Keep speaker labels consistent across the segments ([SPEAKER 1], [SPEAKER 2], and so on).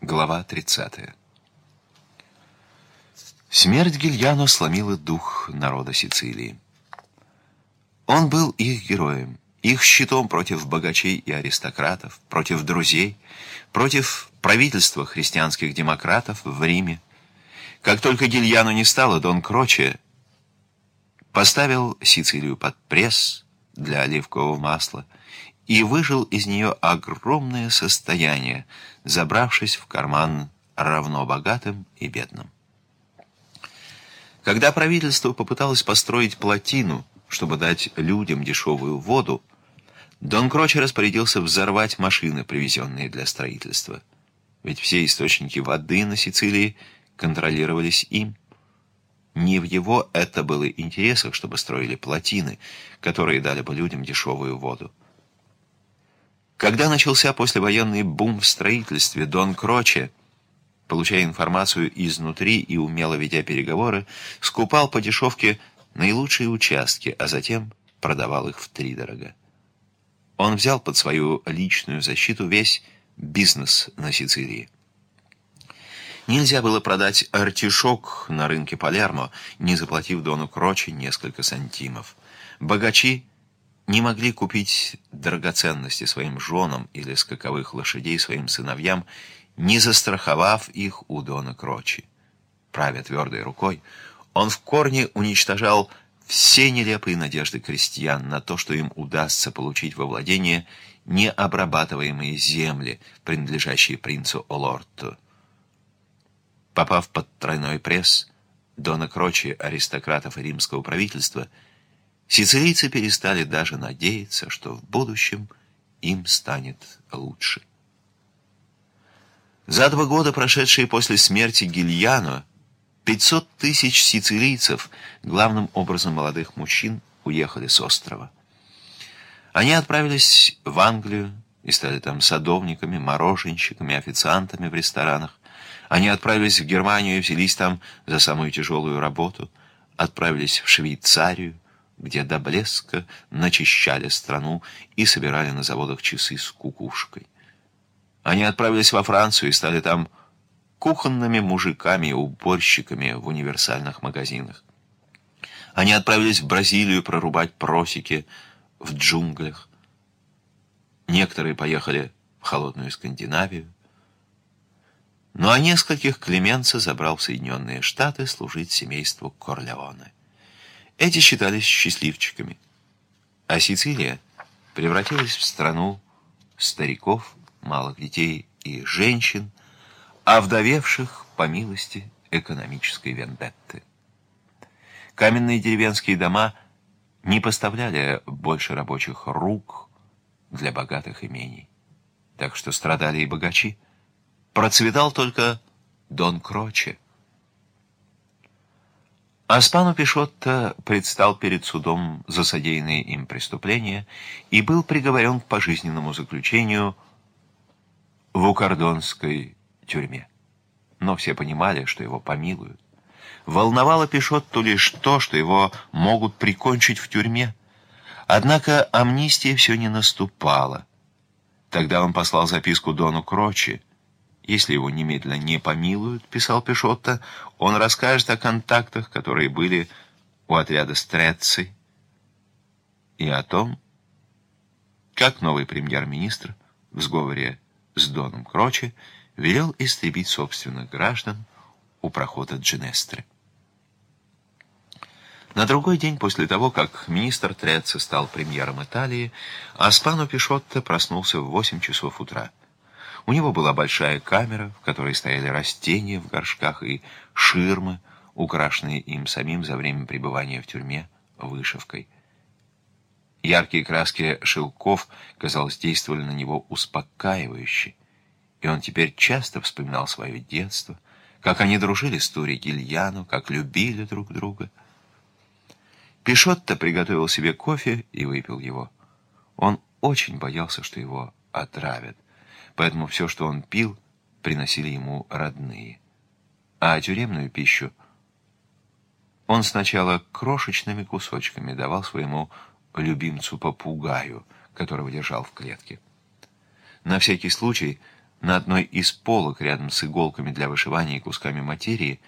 [SPEAKER 1] Глава 30. Смерть Гильяно сломила дух народа Сицилии. Он был их героем, их щитом против богачей и аристократов, против друзей, против правительства христианских демократов в Риме. Как только Гильяно не стало, Дон Кроче поставил Сицилию под пресс для оливкового масла и выжил из нее огромное состояние, забравшись в карман равно богатым и бедным. Когда правительство попыталось построить плотину, чтобы дать людям дешевую воду, Дон Кроче распорядился взорвать машины, привезенные для строительства. Ведь все источники воды на Сицилии контролировались им. Не в его это было интересах, чтобы строили плотины, которые дали бы людям дешевую воду. Когда начался послевоенный бум в строительстве, Дон Кроче, получая информацию изнутри и умело ведя переговоры, скупал по дешевке наилучшие участки, а затем продавал их втридорога. Он взял под свою личную защиту весь бизнес на Сицилии. Нельзя было продать артишок на рынке Палермо, не заплатив Дону Кроче несколько сантимов. Богачи не могли купить драгоценности своим женам или скаковых лошадей своим сыновьям, не застраховав их у Дона Крочи. Правя твердой рукой, он в корне уничтожал все нелепые надежды крестьян на то, что им удастся получить во владение необрабатываемые земли, принадлежащие принцу Олорту. Попав под тройной пресс, Дона Крочи, аристократов и римского правительства – Сицилийцы перестали даже надеяться, что в будущем им станет лучше. За два года, прошедшие после смерти Гильяно, 500 тысяч сицилийцев, главным образом молодых мужчин, уехали с острова. Они отправились в Англию и стали там садовниками, мороженщиками, официантами в ресторанах. Они отправились в Германию и взялись там за самую тяжелую работу, отправились в Швейцарию, где до блеска начищали страну и собирали на заводах часы с кукушкой. Они отправились во Францию и стали там кухонными мужиками и уборщиками в универсальных магазинах. Они отправились в Бразилию прорубать просеки в джунглях. Некоторые поехали в холодную Скандинавию. Ну а нескольких Клеменца забрал в Соединенные Штаты служить семейству Корлеоне. Эти считались счастливчиками. А Сицилия превратилась в страну стариков, малых детей и женщин, овдовевших по милости экономической вендетты. Каменные деревенские дома не поставляли больше рабочих рук для богатых имений. Так что страдали и богачи. Процветал только Дон Кроче – Аспану Пишотто предстал перед судом за содеянные им преступления и был приговорен к пожизненному заключению в Укордонской тюрьме. Но все понимали, что его помилуют. Волновало Пишотту лишь то, что его могут прикончить в тюрьме. Однако амнистия все не наступала. Тогда он послал записку Дону Крочи, если его немедленно не помилуют, писал Пишотто, он расскажет о контактах, которые были у отряда Стрецци, и о том, как новый премьер-министр в сговоре с Доном Крочи велел истребить собственных граждан у прохода Джинестры. На другой день после того, как министр Трецци стал премьером Италии, Аспано Пишотто проснулся в 8 часов утра. У него была большая камера, в которой стояли растения в горшках и ширмы, украшенные им самим за время пребывания в тюрьме вышивкой. Яркие краски шелков, казалось, действовали на него успокаивающе, и он теперь часто вспоминал свое детство, как они дружили с Тури Гильяну, как любили друг друга. Пишотто приготовил себе кофе и выпил его. Он очень боялся, что его отравят поэтому все, что он пил, приносили ему родные. А тюремную пищу он сначала крошечными кусочками давал своему любимцу-попугаю, которого держал в клетке. На всякий случай На одной из полок рядом с иголками для вышивания и кусками материи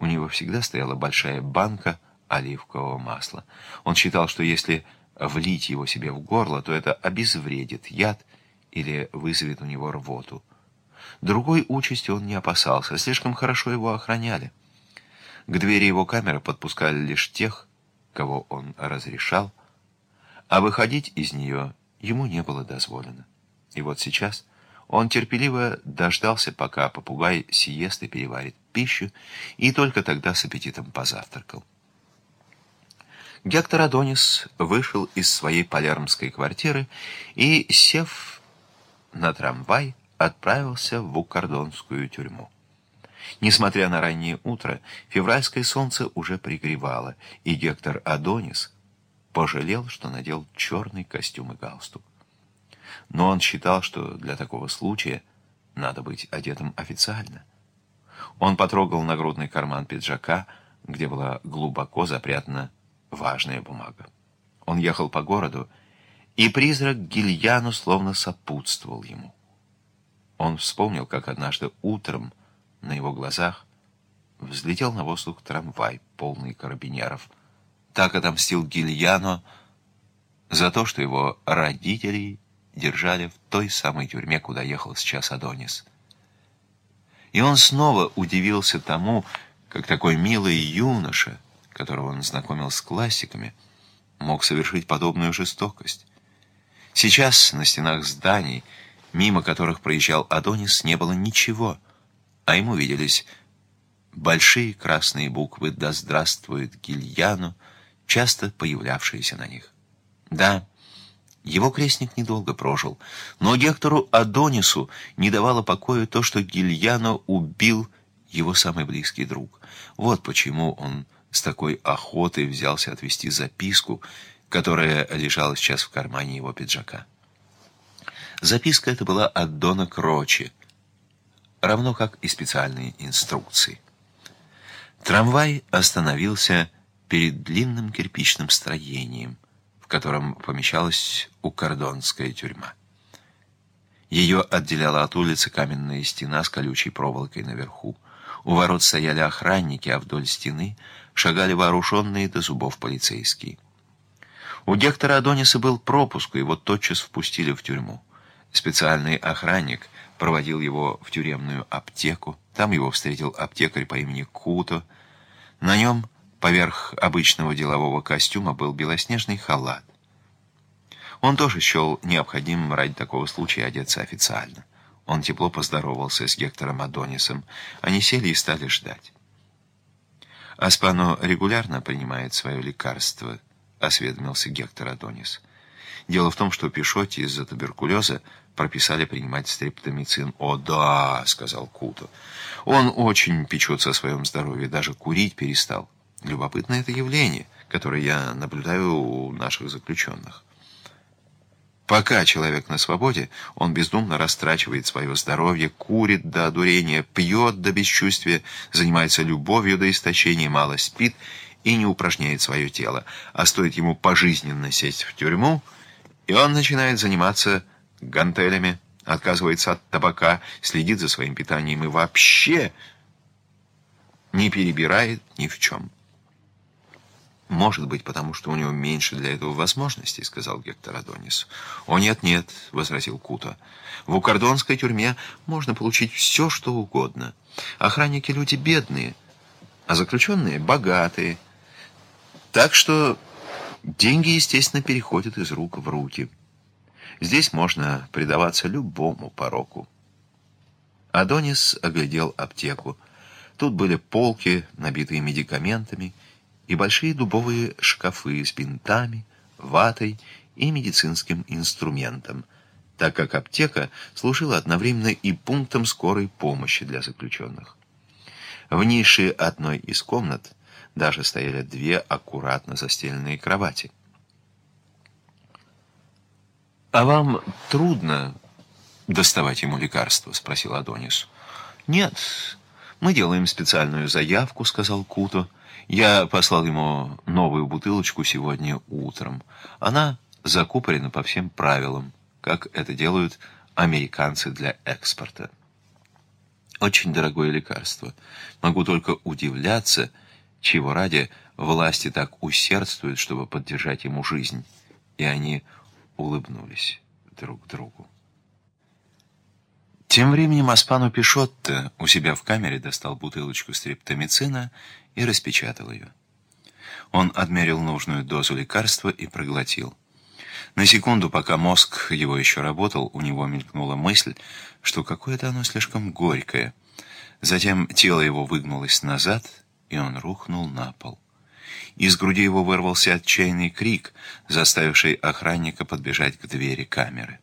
[SPEAKER 1] у него всегда стояла большая банка оливкового масла. Он считал, что если влить его себе в горло, то это обезвредит яд или вызовет у него рвоту. Другой участи он не опасался, слишком хорошо его охраняли. К двери его камеры подпускали лишь тех, кого он разрешал, а выходить из нее ему не было дозволено. И вот сейчас он терпеливо дождался, пока попугай сиест и переварит пищу, и только тогда с аппетитом позавтракал. Гектор Адонис вышел из своей палермской квартиры и, сев на трамвай, отправился в Укордонскую тюрьму. Несмотря на раннее утро, февральское солнце уже пригревало, и Гектор Адонис пожалел, что надел черный костюм и галстук. Но он считал, что для такого случая надо быть одетым официально. Он потрогал нагрудный карман пиджака, где была глубоко запрятана важная бумага. Он ехал по городу, и призрак Гильяну словно сопутствовал ему. Он вспомнил, как однажды утром на его глазах взлетел на воздух трамвай, полный карабинеров. Так отомстил Гильяно за то, что его родители держали в той самой тюрьме, куда ехал сейчас Адонис. И он снова удивился тому, как такой милый юноша, которого он знакомил с классиками, мог совершить подобную жестокость. Сейчас на стенах зданий, мимо которых проезжал Адонис, не было ничего, а ему виделись большие красные буквы «Да здравствует Гильяну», часто появлявшиеся на них. Да, его крестник недолго прожил, но Гектору Адонису не давало покоя то, что Гильяно убил его самый близкий друг. Вот почему он с такой охотой взялся отвести записку, которая лежала сейчас в кармане его пиджака. Записка эта была от Дона Крочи, равно как и специальные инструкции. Трамвай остановился перед длинным кирпичным строением, в котором помещалась укордонская тюрьма. Ее отделяла от улицы каменная стена с колючей проволокой наверху. У ворот стояли охранники, а вдоль стены шагали вооруженные до зубов полицейские. У Гектора Адониса был пропуск, и его тотчас впустили в тюрьму. Специальный охранник проводил его в тюремную аптеку. Там его встретил аптекарь по имени Куто. На нем, поверх обычного делового костюма, был белоснежный халат. Он тоже счел необходимым ради такого случая одеться официально. Он тепло поздоровался с Гектором Адонисом. Они сели и стали ждать. «Аспано регулярно принимает свое лекарство», — осведомился Гектор Адонис. «Дело в том, что Пишоте из-за туберкулеза прописали принимать стрептомицин». «О, да», — сказал Куто. «Он очень печется о своем здоровье, даже курить перестал. Любопытное это явление, которое я наблюдаю у наших заключенных». Пока человек на свободе, он бездумно растрачивает свое здоровье, курит до одурения, пьет до бесчувствия, занимается любовью до истощения, мало спит и не упражняет свое тело. А стоит ему пожизненно сесть в тюрьму, и он начинает заниматься гантелями, отказывается от табака, следит за своим питанием и вообще не перебирает ни в чем. «Может быть, потому что у него меньше для этого возможностей», — сказал Гектор Адонис. «О, нет-нет», — возразил Кута. «В укордонской тюрьме можно получить все, что угодно. Охранники — люди бедные, а заключенные — богатые. Так что деньги, естественно, переходят из рук в руки. Здесь можно предаваться любому пороку». Адонис оглядел аптеку. Тут были полки, набитые медикаментами, и большие дубовые шкафы с бинтами, ватой и медицинским инструментом, так как аптека служила одновременно и пунктом скорой помощи для заключенных. В нише одной из комнат даже стояли две аккуратно застеленные кровати. «А вам трудно доставать ему лекарства?» — спросил Адонис. «Нет, мы делаем специальную заявку», — сказал Куто. Я послал ему новую бутылочку сегодня утром. Она закупорена по всем правилам, как это делают американцы для экспорта. Очень дорогое лекарство. Могу только удивляться, чего ради власти так усердствуют, чтобы поддержать ему жизнь. И они улыбнулись друг другу. Тем временем Аспану Пишотто у себя в камере достал бутылочку стриптомицина и распечатал ее. Он отмерил нужную дозу лекарства и проглотил. На секунду, пока мозг его еще работал, у него мелькнула мысль, что какое-то оно слишком горькое. Затем тело его выгнулось назад, и он рухнул на пол. Из груди его вырвался отчаянный крик, заставивший охранника подбежать к двери камеры.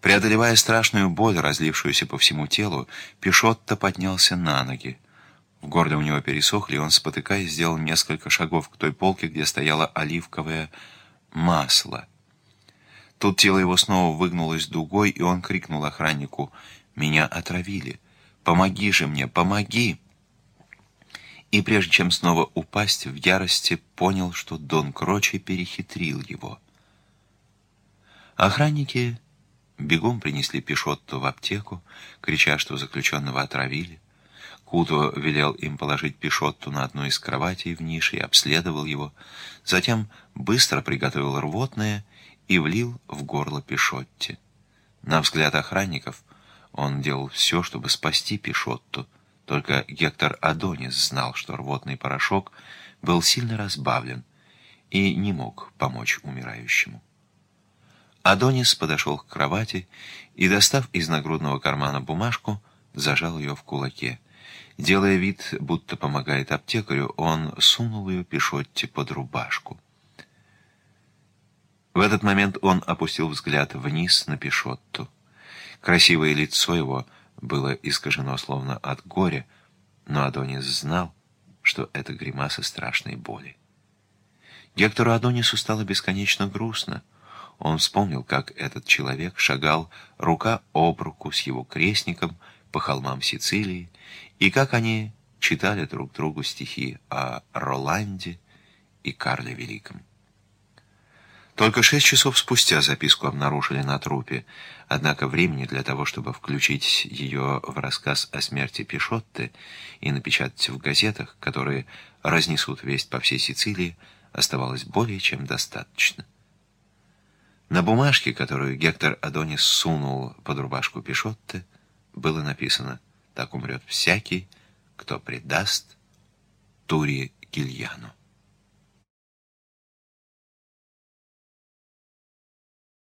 [SPEAKER 1] Преодолевая страшную боль, разлившуюся по всему телу, Пишотто поднялся на ноги. В горле у него пересохли, и он, спотыкаясь, сделал несколько шагов к той полке, где стояло оливковое масло. Тут тело его снова выгнулось дугой, и он крикнул охраннику «Меня отравили! Помоги же мне, помоги!» И прежде чем снова упасть в ярости, понял, что Дон Крочи перехитрил его. Охранники Бегом принесли Пишотту в аптеку, крича, что заключенного отравили. Куто велел им положить Пишотту на одну из кроватей в нише и обследовал его. Затем быстро приготовил рвотное и влил в горло Пишотте. На взгляд охранников он делал все, чтобы спасти Пишотту. Только Гектор Адонис знал, что рвотный порошок был сильно разбавлен и не мог помочь умирающему. Адонис подошел к кровати и, достав из нагрудного кармана бумажку, зажал ее в кулаке. Делая вид, будто помогает аптекарю, он сунул ее Пишотте под рубашку. В этот момент он опустил взгляд вниз на Пишотту. Красивое лицо его было искажено словно от горя, но Адонис знал, что это гримаса страшной боли. Гектору Адонису стало бесконечно грустно. Он вспомнил, как этот человек шагал рука об руку с его крестником по холмам Сицилии, и как они читали друг другу стихи о Роланде и Карле Великом. Только шесть часов спустя записку обнаружили на трупе, однако времени для того, чтобы включить ее в рассказ о смерти Пишотты и напечатать в газетах, которые разнесут весть по всей Сицилии, оставалось более чем достаточно. На бумажке, которую Гектор Адонис сунул под рубашку Пишотте, было написано «Так умрет всякий, кто предаст Тури Гильяну».